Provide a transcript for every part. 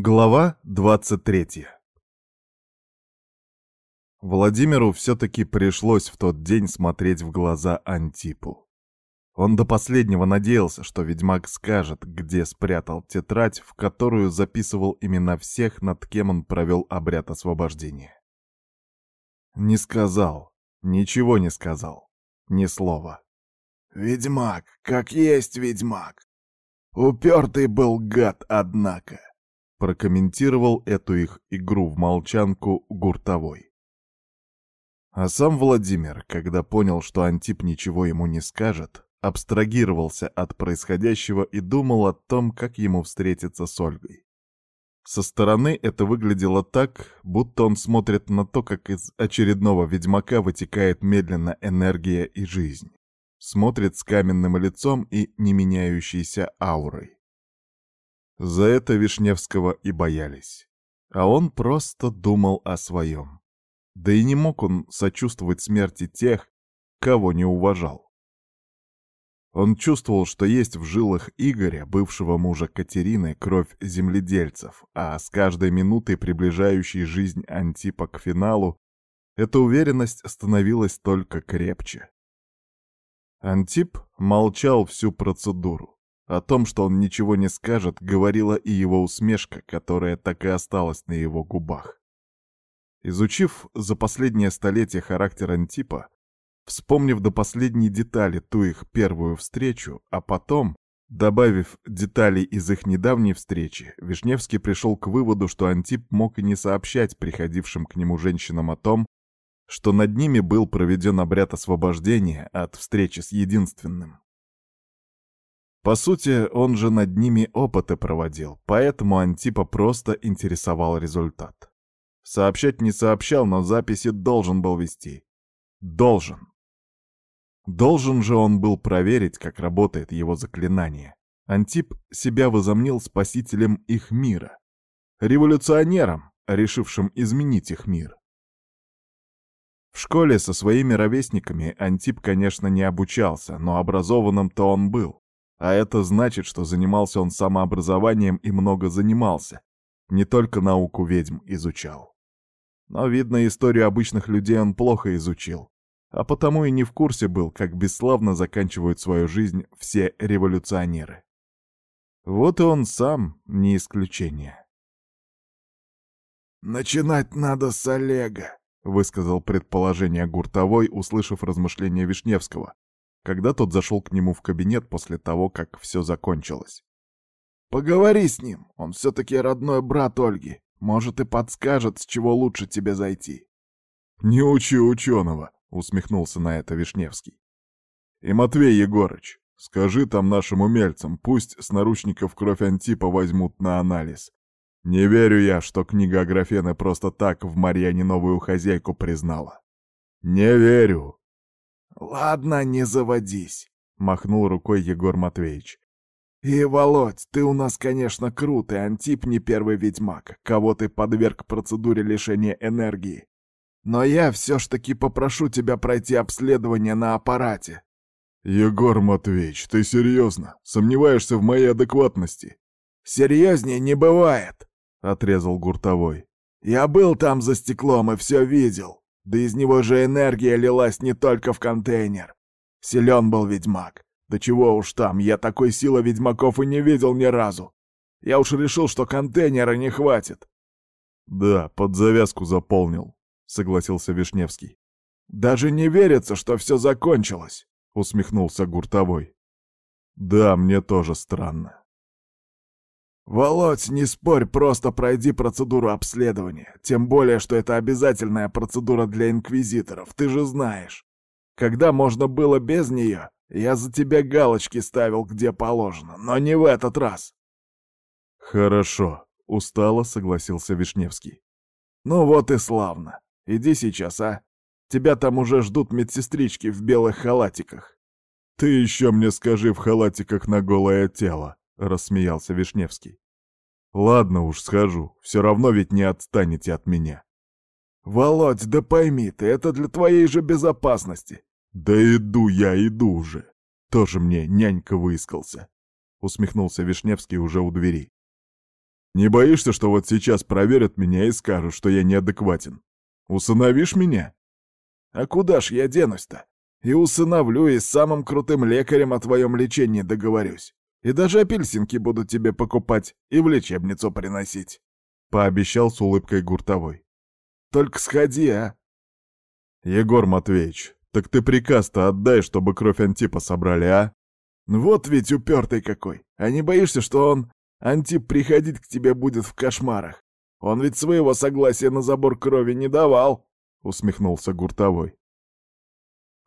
Глава 23 Владимиру все-таки пришлось в тот день смотреть в глаза Антипу. Он до последнего надеялся, что ведьмак скажет, где спрятал тетрадь, в которую записывал имена всех, над кем он провел обряд освобождения. Не сказал, ничего не сказал, ни слова. «Ведьмак, как есть ведьмак! Упертый был гад, однако!» Прокомментировал эту их игру в молчанку Гуртовой. А сам Владимир, когда понял, что Антип ничего ему не скажет, абстрагировался от происходящего и думал о том, как ему встретиться с Ольгой. Со стороны это выглядело так, будто он смотрит на то, как из очередного ведьмака вытекает медленно энергия и жизнь. Смотрит с каменным лицом и не меняющейся аурой. За это Вишневского и боялись. А он просто думал о своем. Да и не мог он сочувствовать смерти тех, кого не уважал. Он чувствовал, что есть в жилах Игоря, бывшего мужа Катерины, кровь земледельцев, а с каждой минутой приближающей жизнь Антипа к финалу, эта уверенность становилась только крепче. Антип молчал всю процедуру. О том, что он ничего не скажет, говорила и его усмешка, которая так и осталась на его губах. Изучив за последнее столетие характер Антипа, вспомнив до последней детали ту их первую встречу, а потом, добавив деталей из их недавней встречи, Вишневский пришел к выводу, что Антип мог и не сообщать приходившим к нему женщинам о том, что над ними был проведен обряд освобождения от встречи с единственным. По сути, он же над ними опыты проводил, поэтому Антипа просто интересовал результат. Сообщать не сообщал, но записи должен был вести. Должен. Должен же он был проверить, как работает его заклинание. Антип себя возомнил спасителем их мира. Революционером, решившим изменить их мир. В школе со своими ровесниками Антип, конечно, не обучался, но образованным-то он был. А это значит, что занимался он самообразованием и много занимался. Не только науку ведьм изучал. Но, видно, историю обычных людей он плохо изучил. А потому и не в курсе был, как бесславно заканчивают свою жизнь все революционеры. Вот и он сам не исключение. «Начинать надо с Олега», — высказал предположение Гуртовой, услышав размышления Вишневского, когда тот зашел к нему в кабинет после того, как все закончилось. «Поговори с ним, он все-таки родной брат Ольги, может и подскажет, с чего лучше тебе зайти». «Не учи ученого», — усмехнулся на это Вишневский. «И Матвей Егорыч, скажи там нашим умельцам, пусть с наручников кровь Антипа возьмут на анализ. Не верю я, что книга Аграфены просто так в Марьяне новую хозяйку признала. Не верю. «Ладно, не заводись», — махнул рукой Егор Матвеевич. «И, Володь, ты у нас, конечно, крут, и Антип не первый ведьмак, кого ты подверг процедуре лишения энергии. Но я все ж таки попрошу тебя пройти обследование на аппарате». «Егор Матвеевич, ты серьезно? Сомневаешься в моей адекватности?» «Серьезнее не бывает», — отрезал Гуртовой. «Я был там за стеклом и все видел. Да из него же энергия лилась не только в контейнер. Силен был ведьмак. Да чего уж там, я такой силы ведьмаков и не видел ни разу. Я уж решил, что контейнера не хватит. Да, под завязку заполнил, согласился Вишневский. Даже не верится, что все закончилось, усмехнулся Гуртовой. Да, мне тоже странно. «Володь, не спорь, просто пройди процедуру обследования. Тем более, что это обязательная процедура для инквизиторов, ты же знаешь. Когда можно было без нее, я за тебя галочки ставил где положено, но не в этот раз». «Хорошо», — устало согласился Вишневский. «Ну вот и славно. Иди сейчас, а? Тебя там уже ждут медсестрички в белых халатиках». «Ты еще мне скажи в халатиках на голое тело», — рассмеялся Вишневский. «Ладно уж, схожу, все равно ведь не отстанете от меня». «Володь, да пойми ты, это для твоей же безопасности». «Да иду я, иду уже. Тоже мне нянька выискался», — усмехнулся Вишневский уже у двери. Не боишься, что вот сейчас проверят меня и скажут, что я неадекватен? Усыновишь меня? А куда ж я денусь-то? И усыновлю, и с самым крутым лекарем о твоем лечении договорюсь. И даже апельсинки буду тебе покупать и в лечебницу приносить. Пообещал с улыбкой Гуртовой. Только сходи, а? Егор Матвеевич, так ты приказ-то отдай, чтобы кровь Антипа собрали, а? Вот ведь упертый какой. А не боишься, что он, Антип, приходить к тебе будет в кошмарах? Он ведь своего согласия на забор крови не давал, усмехнулся Гуртовой.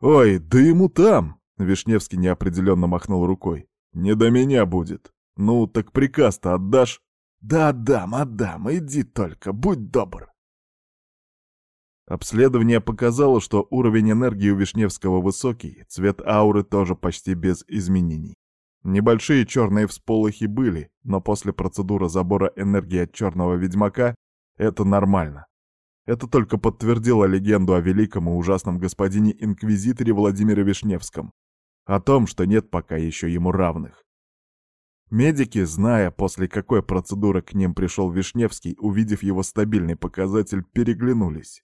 Ой, да ему там, Вишневский неопределенно махнул рукой. Не до меня будет. Ну, так приказ-то отдашь? Да отдам, отдам, иди только, будь добр. Обследование показало, что уровень энергии у Вишневского высокий, цвет ауры тоже почти без изменений. Небольшие черные всполохи были, но после процедуры забора энергии от черного ведьмака это нормально. Это только подтвердило легенду о великом и ужасном господине-инквизиторе Владимире Вишневском, о том, что нет пока еще ему равных. Медики, зная, после какой процедуры к ним пришел Вишневский, увидев его стабильный показатель, переглянулись.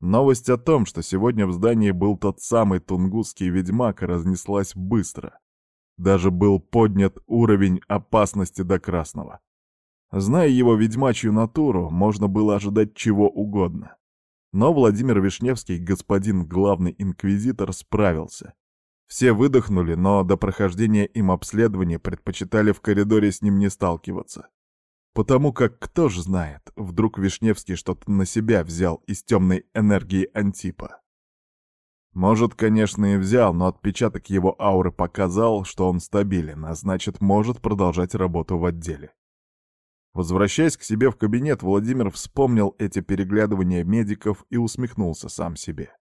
Новость о том, что сегодня в здании был тот самый тунгусский ведьмак, разнеслась быстро. Даже был поднят уровень опасности до красного. Зная его ведьмачью натуру, можно было ожидать чего угодно. Но Владимир Вишневский, господин главный инквизитор, справился. Все выдохнули, но до прохождения им обследования предпочитали в коридоре с ним не сталкиваться. Потому как, кто ж знает, вдруг Вишневский что-то на себя взял из темной энергии Антипа. Может, конечно, и взял, но отпечаток его ауры показал, что он стабилен, а значит, может продолжать работу в отделе. Возвращаясь к себе в кабинет, Владимир вспомнил эти переглядывания медиков и усмехнулся сам себе.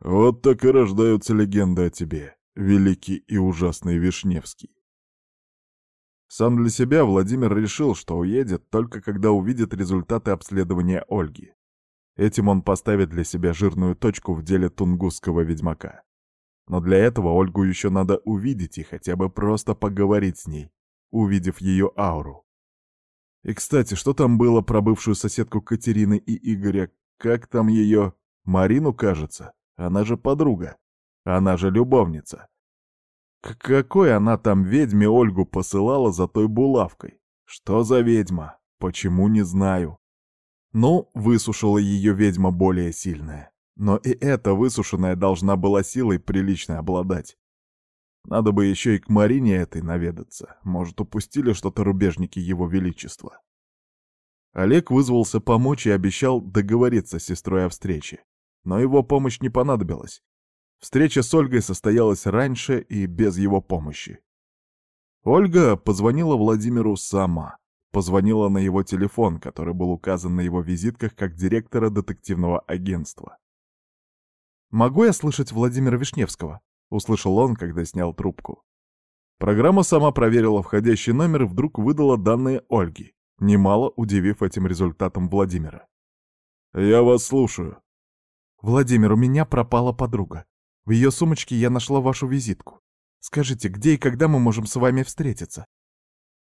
«Вот так и рождаются легенды о тебе, великий и ужасный Вишневский. Сам для себя Владимир решил, что уедет только когда увидит результаты обследования Ольги. Этим он поставит для себя жирную точку в деле тунгусского ведьмака. Но для этого Ольгу еще надо увидеть и хотя бы просто поговорить с ней, увидев ее ауру. И, кстати, что там было про бывшую соседку Катерины и Игоря? Как там ее? Марину, кажется? Она же подруга. Она же любовница. К какой она там ведьме Ольгу посылала за той булавкой? Что за ведьма? Почему не знаю. Ну, высушила ее ведьма более сильная. Но и эта высушенная должна была силой прилично обладать. Надо бы еще и к Марине этой наведаться. Может, упустили что-то рубежники его величества. Олег вызвался помочь и обещал договориться с сестрой о встрече. Но его помощь не понадобилась. Встреча с Ольгой состоялась раньше и без его помощи. Ольга позвонила Владимиру сама. Позвонила на его телефон, который был указан на его визитках как директора детективного агентства. «Могу я слышать Владимира Вишневского?» — услышал он, когда снял трубку. Программа сама проверила входящий номер и вдруг выдала данные Ольги, немало удивив этим результатом Владимира. «Я вас слушаю». «Владимир, у меня пропала подруга. В ее сумочке я нашла вашу визитку. Скажите, где и когда мы можем с вами встретиться?»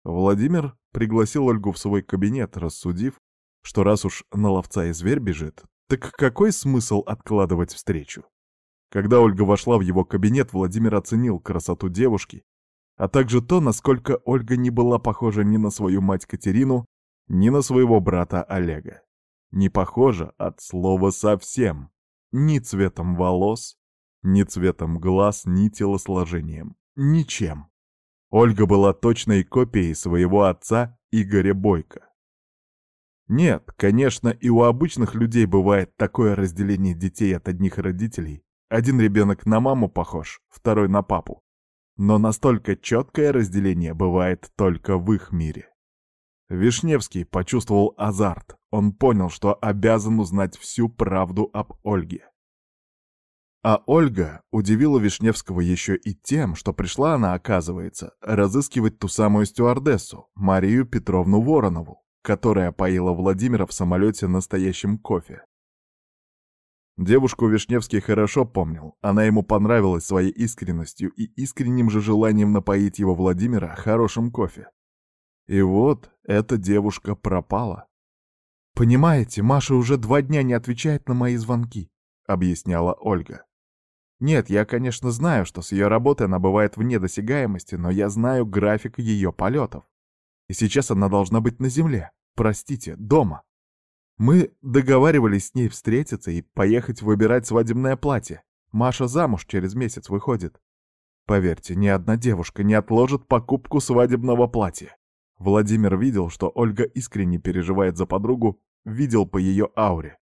Владимир пригласил Ольгу в свой кабинет, рассудив, что раз уж на ловца и зверь бежит, так какой смысл откладывать встречу? Когда Ольга вошла в его кабинет, Владимир оценил красоту девушки, а также то, насколько Ольга не была похожа ни на свою мать Катерину, ни на своего брата Олега. Не похожа от слова совсем. Ни цветом волос, ни цветом глаз, ни телосложением. Ничем. Ольга была точной копией своего отца Игоря Бойко. Нет, конечно, и у обычных людей бывает такое разделение детей от одних родителей. Один ребенок на маму похож, второй на папу. Но настолько четкое разделение бывает только в их мире. Вишневский почувствовал азарт. Он понял, что обязан узнать всю правду об Ольге. А Ольга удивила Вишневского еще и тем, что пришла она, оказывается, разыскивать ту самую стюардессу, Марию Петровну Воронову, которая поила Владимира в самолете настоящим кофе. Девушку Вишневский хорошо помнил, она ему понравилась своей искренностью и искренним же желанием напоить его Владимира хорошим кофе. И вот эта девушка пропала. «Понимаете, Маша уже два дня не отвечает на мои звонки», — объясняла Ольга. «Нет, я, конечно, знаю, что с ее работой она бывает вне досягаемости, но я знаю график ее полетов. И сейчас она должна быть на земле, простите, дома. Мы договаривались с ней встретиться и поехать выбирать свадебное платье. Маша замуж через месяц выходит. Поверьте, ни одна девушка не отложит покупку свадебного платья. Владимир видел, что Ольга искренне переживает за подругу, видел по ее ауре.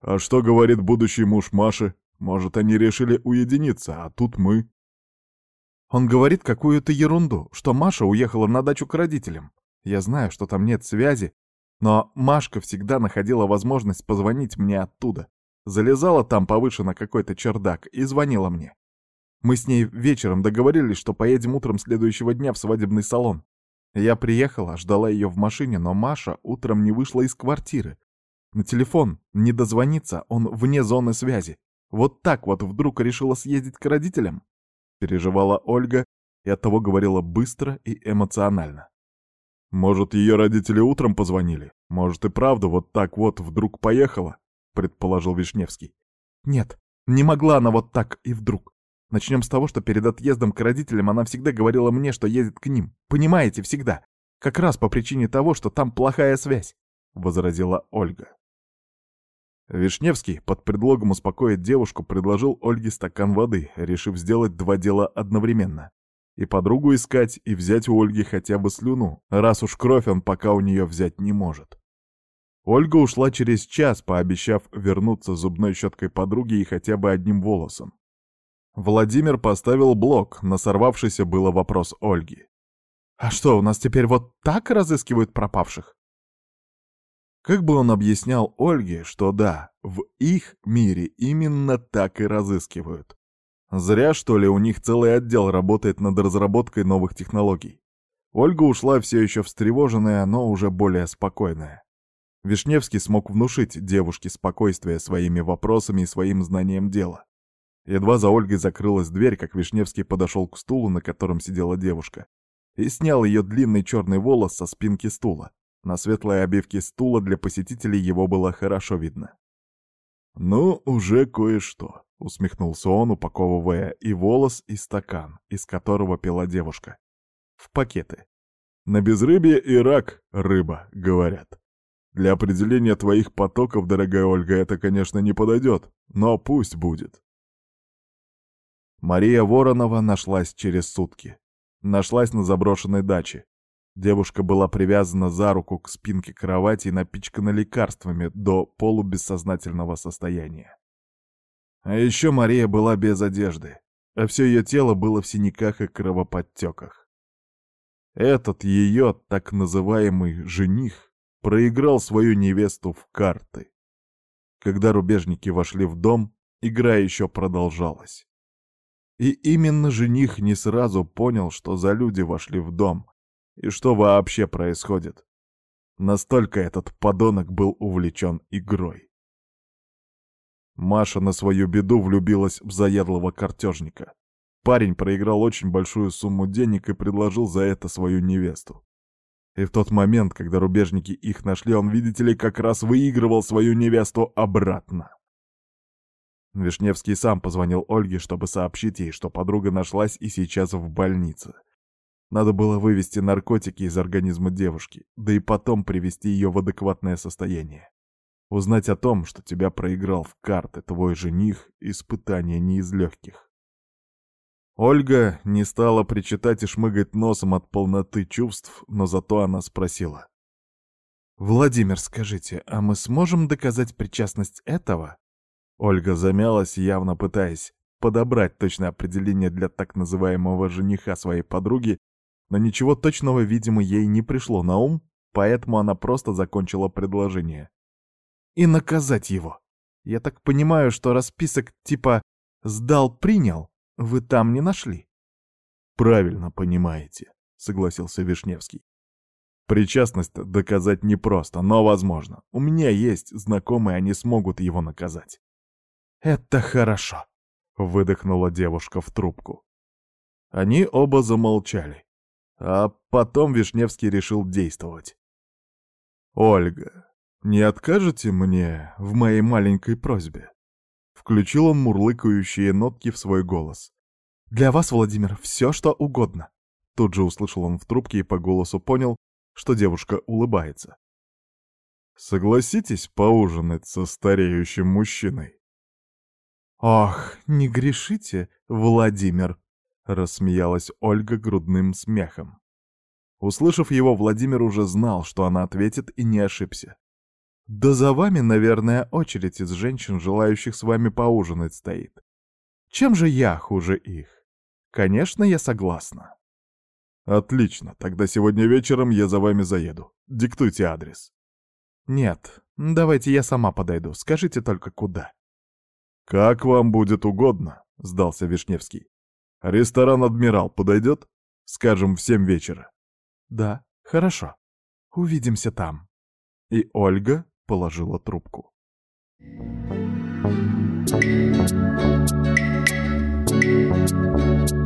«А что говорит будущий муж Маши? Может, они решили уединиться, а тут мы...» Он говорит какую-то ерунду, что Маша уехала на дачу к родителям. Я знаю, что там нет связи, но Машка всегда находила возможность позвонить мне оттуда. Залезала там повыше на какой-то чердак и звонила мне. Мы с ней вечером договорились, что поедем утром следующего дня в свадебный салон. Я приехала, ждала ее в машине, но Маша утром не вышла из квартиры. На телефон не дозвониться, он вне зоны связи. Вот так вот вдруг решила съездить к родителям? Переживала Ольга и оттого говорила быстро и эмоционально. Может, ее родители утром позвонили? Может, и правда вот так вот вдруг поехала? Предположил Вишневский. Нет, не могла она вот так и вдруг. Начнем с того, что перед отъездом к родителям она всегда говорила мне, что едет к ним. Понимаете, всегда. Как раз по причине того, что там плохая связь», — возразила Ольга. Вишневский под предлогом успокоить девушку предложил Ольге стакан воды, решив сделать два дела одновременно. И подругу искать, и взять у Ольги хотя бы слюну, раз уж кровь он пока у нее взять не может. Ольга ушла через час, пообещав вернуться зубной щеткой подруги и хотя бы одним волосом. Владимир поставил блок на сорвавшийся было вопрос Ольги. «А что, у нас теперь вот так разыскивают пропавших?» Как бы он объяснял Ольге, что да, в их мире именно так и разыскивают. Зря, что ли, у них целый отдел работает над разработкой новых технологий. Ольга ушла все еще встревоженная, но уже более спокойная. Вишневский смог внушить девушке спокойствие своими вопросами и своим знанием дела. Едва за Ольгой закрылась дверь, как Вишневский подошел к стулу, на котором сидела девушка, и снял ее длинный черный волос со спинки стула. На светлой обивке стула для посетителей его было хорошо видно. «Ну, уже кое-что», — усмехнулся он, упаковывая и волос, и стакан, из которого пила девушка. В пакеты. «На безрыбье и рак рыба», — говорят. «Для определения твоих потоков, дорогая Ольга, это, конечно, не подойдет, но пусть будет. Мария Воронова нашлась через сутки. Нашлась на заброшенной даче. Девушка была привязана за руку к спинке кровати и напичкана лекарствами до полубессознательного состояния. А еще Мария была без одежды, а все ее тело было в синяках и кровоподтеках. Этот ее так называемый жених проиграл свою невесту в карты. Когда рубежники вошли в дом, игра еще продолжалась. И именно жених не сразу понял, что за люди вошли в дом, и что вообще происходит. Настолько этот подонок был увлечен игрой. Маша на свою беду влюбилась в заядлого картежника. Парень проиграл очень большую сумму денег и предложил за это свою невесту. И в тот момент, когда рубежники их нашли, он, видите ли, как раз выигрывал свою невесту обратно. Вишневский сам позвонил Ольге, чтобы сообщить ей, что подруга нашлась и сейчас в больнице. Надо было вывести наркотики из организма девушки, да и потом привести ее в адекватное состояние. Узнать о том, что тебя проиграл в карты твой жених, испытание не из легких. Ольга не стала причитать и шмыгать носом от полноты чувств, но зато она спросила. «Владимир, скажите, а мы сможем доказать причастность этого Ольга замялась, явно пытаясь подобрать точное определение для так называемого жениха своей подруги, но ничего точного, видимо, ей не пришло на ум, поэтому она просто закончила предложение. «И наказать его. Я так понимаю, что расписок типа «сдал-принял» вы там не нашли?» «Правильно понимаете», — согласился Вишневский. «Причастность доказать непросто, но возможно. У меня есть знакомые, они смогут его наказать». «Это хорошо», — выдохнула девушка в трубку. Они оба замолчали. А потом Вишневский решил действовать. «Ольга, не откажете мне в моей маленькой просьбе?» Включил он мурлыкающие нотки в свой голос. «Для вас, Владимир, все что угодно». Тут же услышал он в трубке и по голосу понял, что девушка улыбается. «Согласитесь поужинать со стареющим мужчиной?» «Ох, не грешите, Владимир!» — рассмеялась Ольга грудным смехом. Услышав его, Владимир уже знал, что она ответит, и не ошибся. «Да за вами, наверное, очередь из женщин, желающих с вами поужинать, стоит. Чем же я хуже их? Конечно, я согласна». «Отлично, тогда сегодня вечером я за вами заеду. Диктуйте адрес». «Нет, давайте я сама подойду, скажите только куда». «Как вам будет угодно», — сдался Вишневский. «Ресторан «Адмирал» подойдет? Скажем, в семь вечера». «Да, хорошо. Увидимся там». И Ольга положила трубку. Thank you.